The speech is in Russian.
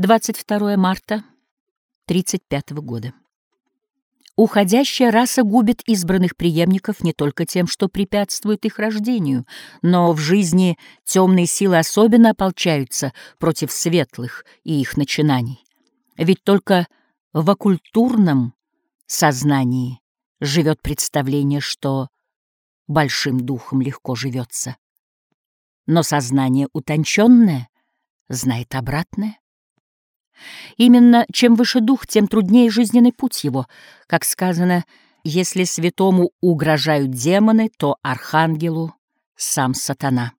22 марта 35 года. Уходящая раса губит избранных преемников не только тем, что препятствует их рождению, но в жизни темные силы особенно ополчаются против светлых и их начинаний. Ведь только в оккультурном сознании живет представление, что большим духом легко живется. Но сознание утонченное знает обратное. Именно чем выше дух, тем труднее жизненный путь его. Как сказано, если святому угрожают демоны, то архангелу сам сатана.